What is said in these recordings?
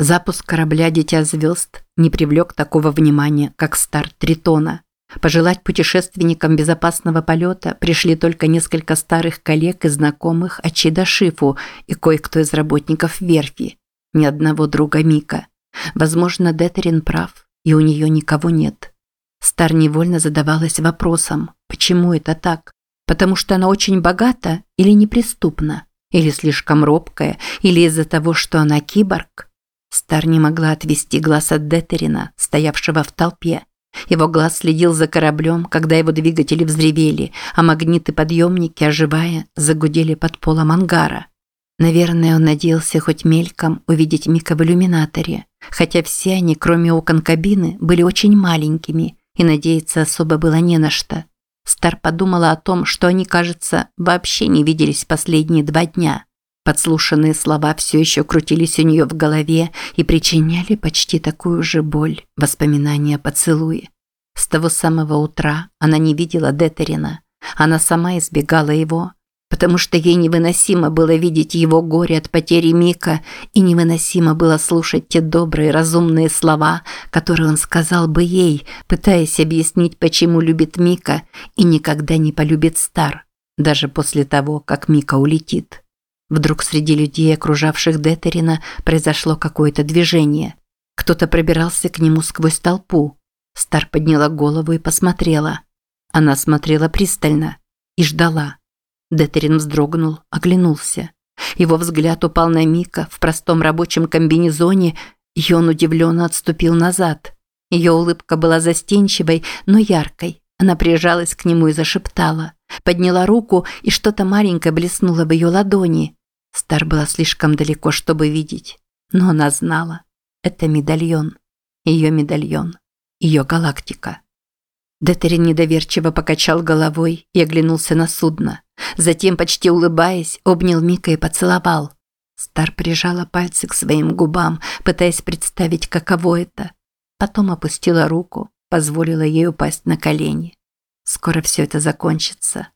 Запуск корабля «Дитя звезд» не привлек такого внимания, как старт Тритона. Пожелать путешественникам безопасного полета пришли только несколько старых коллег и знакомых Ачида Шифу и кое-кто из работников верфи. Ни одного друга Мика. Возможно, Детерин прав, и у нее никого нет. Стар невольно задавалась вопросом, почему это так? Потому что она очень богата или неприступна? Или слишком робкая, или из-за того, что она киборг? Стар не могла отвести глаз от Детерина, стоявшего в толпе. Его глаз следил за кораблем, когда его двигатели взревели, а магниты-подъемники, оживая, загудели под полом ангара. Наверное, он надеялся хоть мельком увидеть Мика в иллюминаторе, хотя все они, кроме окон кабины, были очень маленькими, и надеяться особо было не на что. Стар подумала о том, что они, кажется, вообще не виделись последние два дня. Подслушанные слова все еще крутились у нее в голове и причиняли почти такую же боль, воспоминания о поцелуе. С того самого утра она не видела Детерина. Она сама избегала его, потому что ей невыносимо было видеть его горе от потери Мика и невыносимо было слушать те добрые, разумные слова, которые он сказал бы ей, пытаясь объяснить, почему любит Мика и никогда не полюбит Стар, даже после того, как Мика улетит. Вдруг среди людей, окружавших Детерина, произошло какое-то движение. Кто-то пробирался к нему сквозь толпу. Стар подняла голову и посмотрела. Она смотрела пристально и ждала. Детерин вздрогнул, оглянулся. Его взгляд упал на Мика в простом рабочем комбинезоне, и он удивленно отступил назад. Ее улыбка была застенчивой, но яркой. Она прижалась к нему и зашептала. Подняла руку, и что-то маленькое блеснуло в ее ладони. Стар была слишком далеко, чтобы видеть, но она знала. Это медальон. Ее медальон. Ее галактика. Детерин недоверчиво покачал головой и оглянулся на судно. Затем, почти улыбаясь, обнял Мика и поцеловал. Стар прижала пальцы к своим губам, пытаясь представить, каково это. Потом опустила руку, позволила ей упасть на колени. Скоро все это закончится.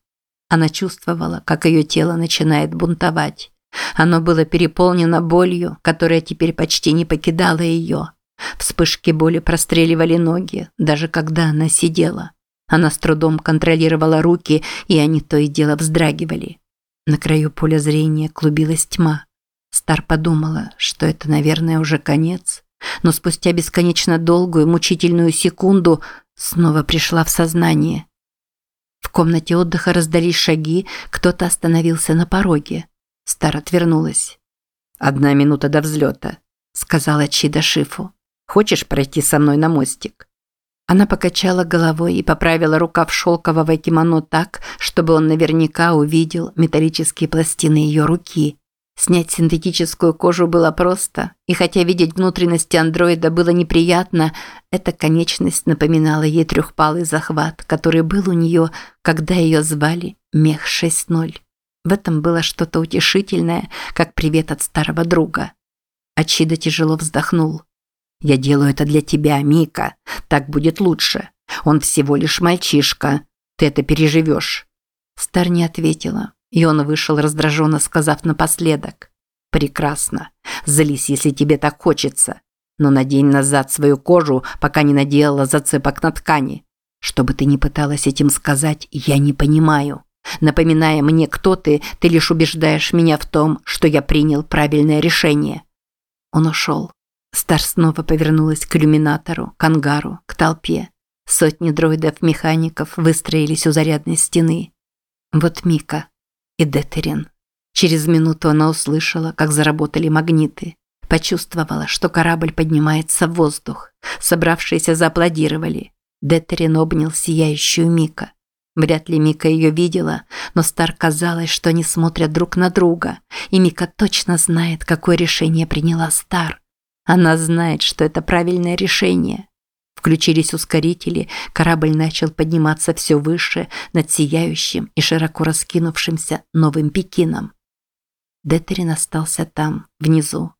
Она чувствовала, как ее тело начинает бунтовать. Оно было переполнено болью, которая теперь почти не покидала ее. Вспышки боли простреливали ноги, даже когда она сидела. Она с трудом контролировала руки, и они то и дело вздрагивали. На краю поля зрения клубилась тьма. Стар подумала, что это, наверное, уже конец, но спустя бесконечно долгую мучительную секунду снова пришла в сознание. В комнате отдыха раздались шаги, кто-то остановился на пороге. Стар отвернулась. «Одна минута до взлета», – сказала Чида Шифу. «Хочешь пройти со мной на мостик?» Она покачала головой и поправила рукав шелкового кимоно так, чтобы он наверняка увидел металлические пластины ее руки. Снять синтетическую кожу было просто, и хотя видеть внутренности андроида было неприятно, эта конечность напоминала ей трехпалый захват, который был у нее, когда ее звали Мех 6.0. В этом было что-то утешительное, как привет от старого друга. Ачида тяжело вздохнул. «Я делаю это для тебя, Мика. Так будет лучше. Он всего лишь мальчишка. Ты это переживешь». Стар не ответила, и он вышел раздраженно, сказав напоследок. «Прекрасно. Злись, если тебе так хочется. Но надень назад свою кожу, пока не наделала зацепок на ткани. Что бы ты ни пыталась этим сказать, я не понимаю». Напоминая мне, кто ты, ты лишь убеждаешь меня в том, что я принял правильное решение. Он ушел. Стар снова повернулась к иллюминатору, к ангару, к толпе. Сотни дроидов-механиков выстроились у зарядной стены. Вот Мика и Детерин. Через минуту она услышала, как заработали магниты. Почувствовала, что корабль поднимается в воздух. Собравшиеся зааплодировали. Детерин обнял сияющую Мика. Вряд ли Мика ее видела, но Стар казалось, что они смотрят друг на друга, и Мика точно знает, какое решение приняла Стар. Она знает, что это правильное решение. Включились ускорители, корабль начал подниматься все выше над сияющим и широко раскинувшимся Новым Пекином. Детерин остался там, внизу.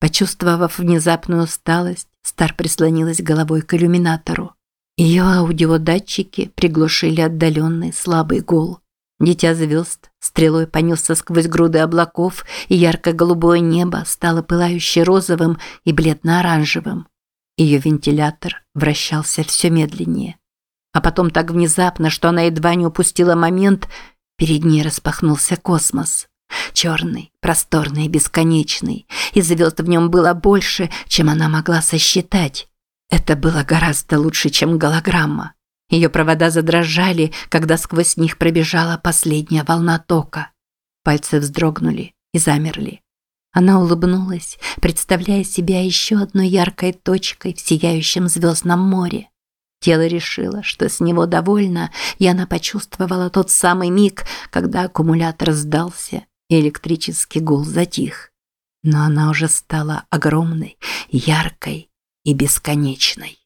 Почувствовав внезапную усталость, Стар прислонилась головой к иллюминатору. Ее аудиодатчики приглушили отдаленный слабый гул. Дитя звезд стрелой понесся сквозь груды облаков, и ярко-голубое небо стало пылающе розовым и бледно-оранжевым. Ее вентилятор вращался все медленнее. А потом так внезапно, что она едва не упустила момент, перед ней распахнулся космос. Черный, просторный, бесконечный, и звезд в нем было больше, чем она могла сосчитать. Это было гораздо лучше, чем голограмма. Ее провода задрожали, когда сквозь них пробежала последняя волна тока. Пальцы вздрогнули и замерли. Она улыбнулась, представляя себя еще одной яркой точкой в сияющем звездном море. Тело решило, что с него довольно, и она почувствовала тот самый миг, когда аккумулятор сдался и электрический гул затих. Но она уже стала огромной, яркой и бесконечной.